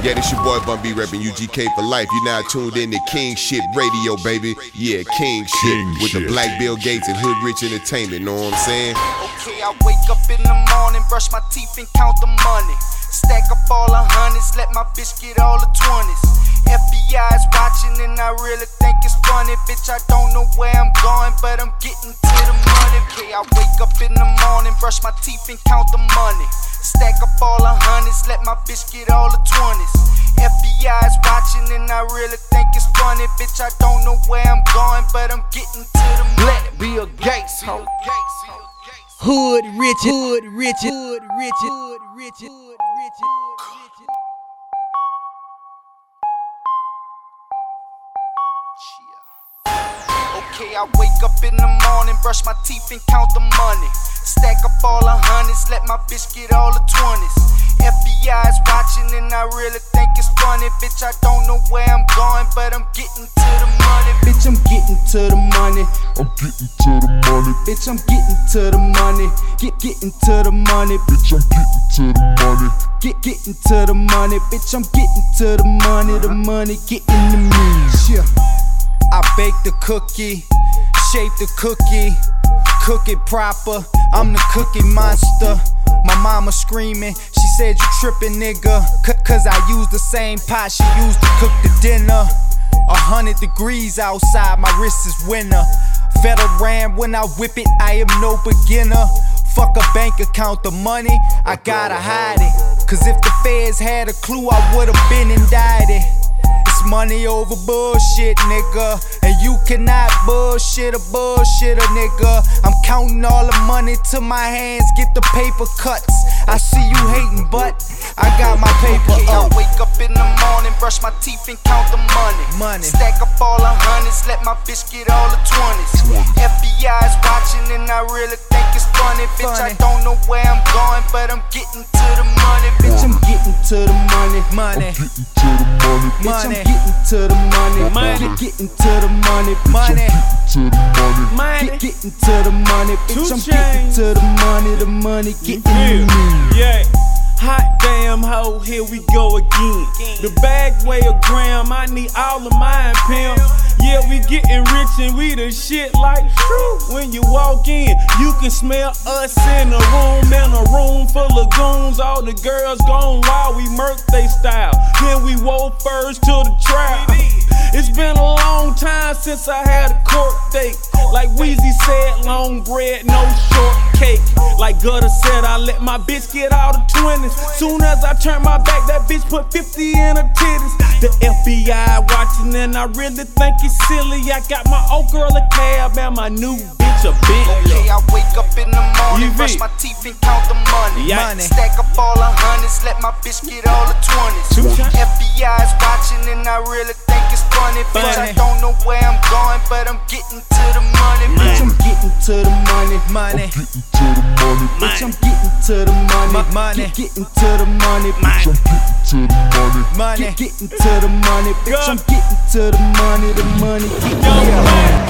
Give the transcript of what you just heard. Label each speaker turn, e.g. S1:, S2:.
S1: Yeah, this your boy Bun B reppin' UGK for life. You now tuned in to King Shit Radio, baby. Yeah, King Shit
S2: King
S1: with the. Black Bill Gates and Hood Rich Entertainment. Know what I'm saying?
S3: Okay, I wake up in the morning, brush my teeth and count the money. Stack up all the hundreds, let my bitch get all the twenties. FBI is watching and I really think it's funny. Bitch, I don't know where I'm going, but I'm getting to the money. Okay, I wake up in the morning, brush my teeth and count the money. Let my bitch get all the twenties. FBI is watching and I really think it's funny. Bitch, I don't know where I'm going, but I'm getting to the money. Bill Gates, ho.
S4: Hood rich, hood rich, hood rich, hood rich, hood rich, hood rich.
S3: Okay, I wake up in the morning, brush my teeth and count the money. Stack up all the hundreds, let my bitch get all the twenties. FBI is watching and I really think it's funny. Bitch, I don't know where I'm going, but I'm getting to the money. Bitch, I'm getting to the money.
S2: I'm getting to the money.
S3: Bitch, I'm getting to the money. Get getting to the money.
S2: Bitch, I'm getting to the money.
S3: Get getting to the money. Bitch, I'm getting to the money. The money getting to me. Yeah. I bake the cookie, shape the cookie, cook it proper. I'm the cookie monster. My mama screaming, she said you trippin', nigga. C- Cause I use the same pot she used to cook the dinner. A hundred degrees outside, my wrist is winter. Veteran, when I whip it, I am no beginner. Fuck a bank account, the money, I gotta hide it. Cause if the feds had a clue, I would've been indicted. It's money over bullshit, nigga. And you cannot bullshit a bullshitter, nigga. I'm counting all the money to my hands, get the paper cuts. I see you hating, but I got my paper up. I wake up in the morning, brush my teeth and count the money. Money. Stack up all the hundreds, let my bitch get all the twenties. FBI is watching and I really think it's funny. Bitch, I don't know where I'm going, but I'm getting to the money. Bitch, I'm getting to the money. Money.
S2: Getting to the money.
S3: Bitch, I'm getting to the money.
S4: Money.
S3: Get, getting to the money.
S4: Money,
S2: To the money.
S4: money.
S3: Get, getting to the money. Bitch, I'm getting to the money. The money getting to me.
S4: Yeah. Hot damn hoe, here we go again. The bag weigh a gram, I need all of mine, pimp. Yeah, we getting rich and we the shit like true. When you walk in, you can smell us in a room, in a room full of goons. All the girls gone wild, we murk they style. Then we woke first to the trap. It's been a long time since I had a court. Like Weezy said, long bread, no shortcake. Like Gutter said, I let my bitch get all the 20s. Soon as I turn my back, that bitch put 50 in her titties. The FBI watching, and I really think it's silly. I got my old girl a cab and my new bitch a Bentley.
S3: Okay, I wake up in the morning, brush my teeth and count the money.
S4: Yikes.
S3: money. Stack up all the hundreds, let my bitch get all the twenties.
S4: 2 Chainz.
S3: FBI is watching and I really think it's funny. Bitch, I don't know where I'm going, but I'm getting to the money. Bitch, I'm getting to the money. Money.
S2: Getting to the money.
S3: Bitch, I'm getting to the money.
S4: money.
S3: Get, getting to the money. Bitch,
S2: I'm getting to the money.
S4: Money.
S3: Get, getting to the money. Bitch, I'm getting to the money. The money getting
S4: Yo,
S3: to me.
S4: man.